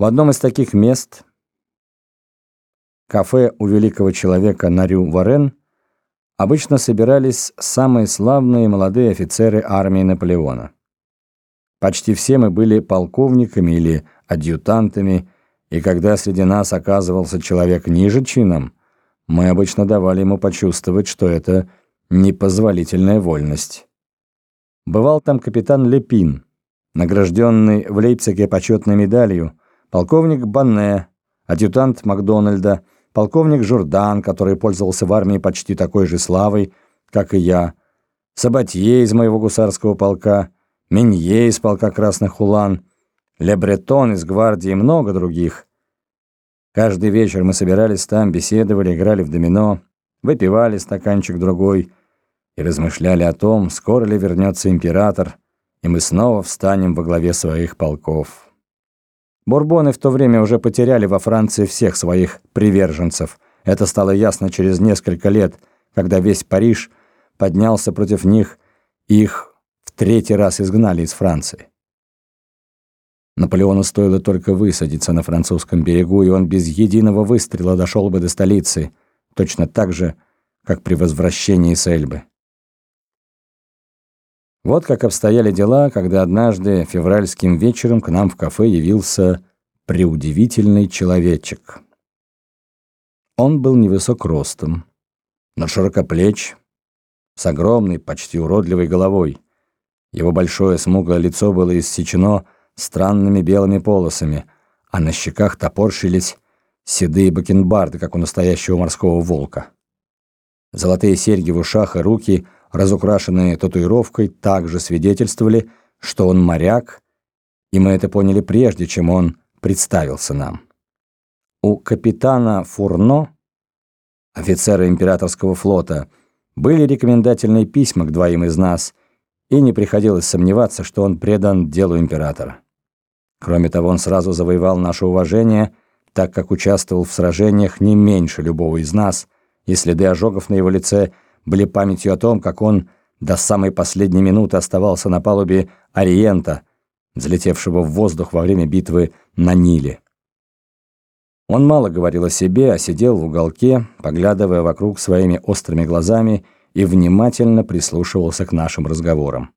В одном из таких мест, кафе у великого человека Нарю Варен, обычно собирались самые славные молодые офицеры армии Наполеона. Почти все мы были полковниками или адъютантами, и когда среди нас оказывался человек ниже чином, мы обычно давали ему почувствовать, что это непозволительная вольность. Бывал там капитан Лепин, награжденный в Лейпциге почетной медалью, полковник Банне, адъютант Макдональда, полковник Журдан, который пользовался в армии почти такой же славой, как и я, Сабатье из моего гусарского полка, Менье из полка Красных Улан, Ле Бретон из гвардии и много других. Каждый вечер мы собирались там, беседовали, играли в домино, выпивали стаканчик другой и размышляли о том, скоро ли вернется император, и мы снова встанем во главе своих полков. Бурбоны в то время уже потеряли во Франции всех своих приверженцев. Это стало ясно через несколько лет, когда весь Париж поднялся против них, и их в третий раз изгнали из Франции. Наполеону стоило только высадиться на французском берегу, и он без единого выстрела дошел бы до столицы, точно так же, как при возвращении с Эльбы. Вот как обстояли дела, когда однажды февральским вечером к нам в кафе явился преудивительный человечек. Он был невысок ростом, но широкоплеч, с огромной, почти уродливой головой. Его большое смуглое лицо было иссечено странными белыми полосами, а на щеках топорщились седые бакенбарды, как у настоящего морского волка. Золотые серьги в ушах и руки — разукрашенные татуировкой, также свидетельствовали, что он моряк, и мы это поняли прежде, чем он представился нам. У капитана Фурно, офицера императорского флота, были рекомендательные письма к двоим из нас, и не приходилось сомневаться, что он предан делу императора. Кроме того, он сразу завоевал наше уважение, так как участвовал в сражениях не меньше любого из нас, и следы ожогов на его лице – были памятью о том, как он до самой последней минуты оставался на палубе Ориента, взлетевшего в воздух во время битвы на Ниле. Он мало говорил о себе, а сидел в уголке, поглядывая вокруг своими острыми глазами и внимательно прислушивался к нашим разговорам.